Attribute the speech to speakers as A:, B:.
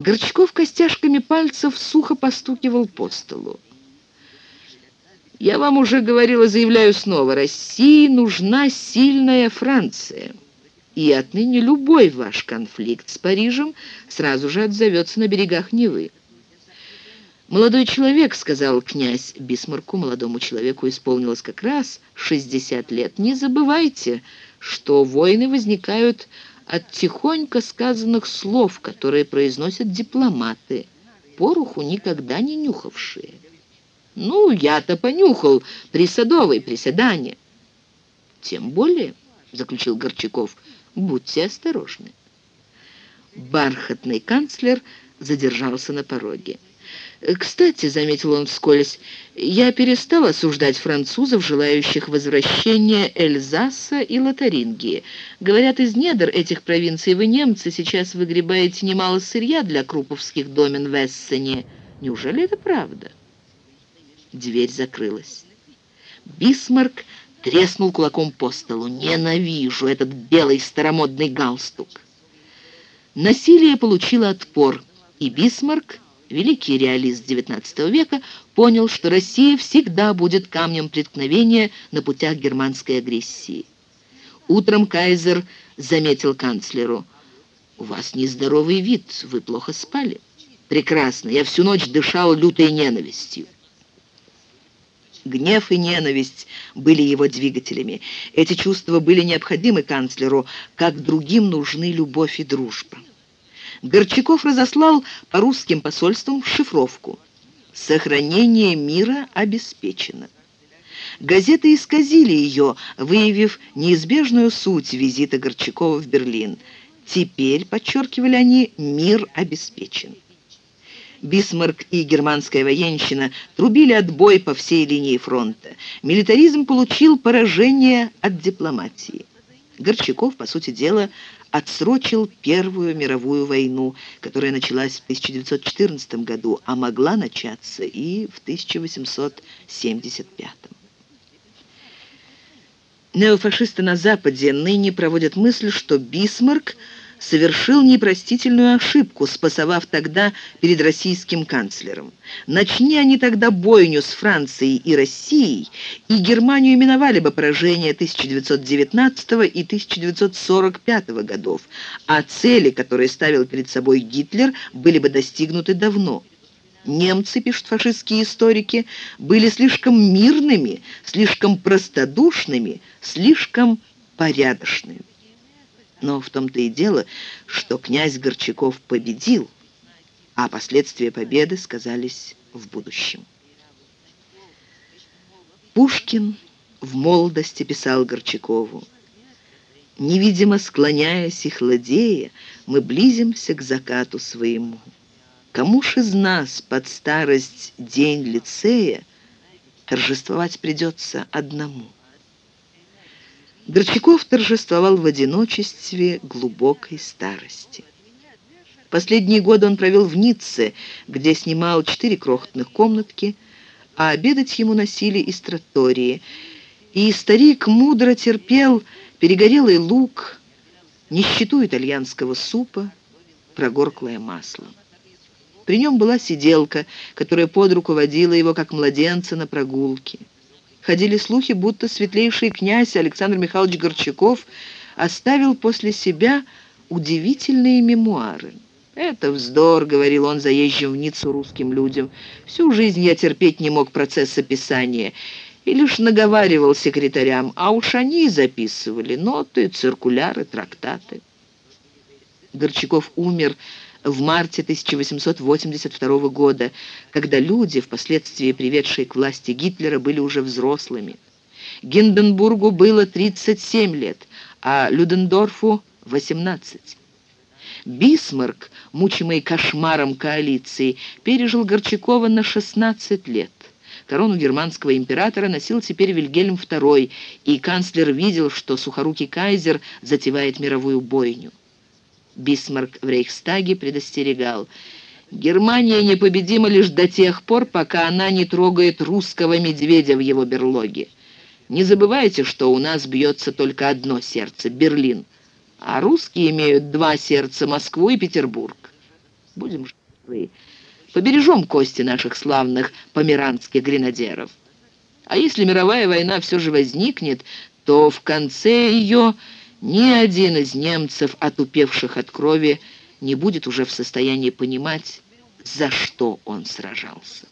A: Горчаков костяшками пальцев сухо постукивал по столу. «Я вам уже говорила, заявляю снова, России нужна сильная Франция. И отныне любой ваш конфликт с Парижем сразу же отзовется на берегах Невы». «Молодой человек», — сказал князь Бисмарку, молодому человеку исполнилось как раз 60 лет, «не забывайте, что войны возникают от тихонько сказанных слов, которые произносят дипломаты, пороху никогда не нюхавшие. Ну, я-то понюхал при Садовой приседание. Тем более, заключил Горчаков, будьте осторожны. Бархатный канцлер задержался на пороге. «Кстати», — заметил он вскользь, — «я перестал осуждать французов, желающих возвращения Эльзаса и Лотарингии. Говорят, из недр этих провинций вы, немцы, сейчас выгребаете немало сырья для круповских домен в Эссене. Неужели это правда?» Дверь закрылась. Бисмарк треснул кулаком по столу. «Ненавижу этот белый старомодный галстук!» Насилие получило отпор, и Бисмарк великий реалист XIX века, понял, что Россия всегда будет камнем преткновения на путях германской агрессии. Утром кайзер заметил канцлеру, «У вас нездоровый вид, вы плохо спали». «Прекрасно, я всю ночь дышал лютой ненавистью». Гнев и ненависть были его двигателями. Эти чувства были необходимы канцлеру, как другим нужны любовь и дружба. Горчаков разослал по русским посольствам шифровку. Сохранение мира обеспечено. Газеты исказили ее, выявив неизбежную суть визита Горчакова в Берлин. Теперь, подчеркивали они, мир обеспечен. Бисмарк и германская военщина трубили отбой по всей линии фронта. Милитаризм получил поражение от дипломатии. Горчаков, по сути дела, отсрочил Первую мировую войну, которая началась в 1914 году, а могла начаться и в 1875. Неофашисты на Западе ныне проводят мысль, что Бисмарк – совершил непростительную ошибку, спасовав тогда перед российским канцлером. Начни они тогда бойню с Францией и Россией, и Германию именовали бы поражение 1919 и 1945 годов, а цели, которые ставил перед собой Гитлер, были бы достигнуты давно. Немцы, пишут фашистские историки, были слишком мирными, слишком простодушными, слишком порядочными. Но в том-то и дело, что князь Горчаков победил, а последствия победы сказались в будущем. Пушкин в молодости писал Горчакову, «Невидимо склоняясь и хладея, мы близимся к закату своему. Кому ж из нас под старость день лицея торжествовать придется одному?» Горчаков торжествовал в одиночестве глубокой старости. Последние годы он провел в Ницце, где снимал четыре крохотных комнатки, а обедать ему носили из тротории. И старик мудро терпел перегорелый лук, нищету итальянского супа, прогорклое масло. При нем была сиделка, которая под руку водила его, как младенца, на прогулки. Ходили слухи, будто светлейший князь Александр Михайлович Горчаков оставил после себя удивительные мемуары. «Это вздор», — говорил он заезжим в Ниццу русским людям. «Всю жизнь я терпеть не мог процесса писания» и лишь наговаривал секретарям, а уж они записывали ноты, циркуляры, трактаты. Горчаков умер в марте 1882 года, когда люди, впоследствии приведшие к власти Гитлера, были уже взрослыми. Гинденбургу было 37 лет, а Людендорфу – 18. Бисмарк, мучимый кошмаром коалиции, пережил Горчакова на 16 лет. Корону германского императора носил теперь Вильгельм II, и канцлер видел, что сухорукий кайзер затевает мировую бойню. Бисмарк в Рейхстаге предостерегал. «Германия непобедима лишь до тех пор, пока она не трогает русского медведя в его берлоге. Не забывайте, что у нас бьется только одно сердце — Берлин, а русские имеют два сердца — Москву и Петербург. будем живы. Побережем кости наших славных померанских гренадеров. А если мировая война все же возникнет, то в конце ее ни один из немцев, отупевших от крови, не будет уже в состоянии понимать, за что он сражался.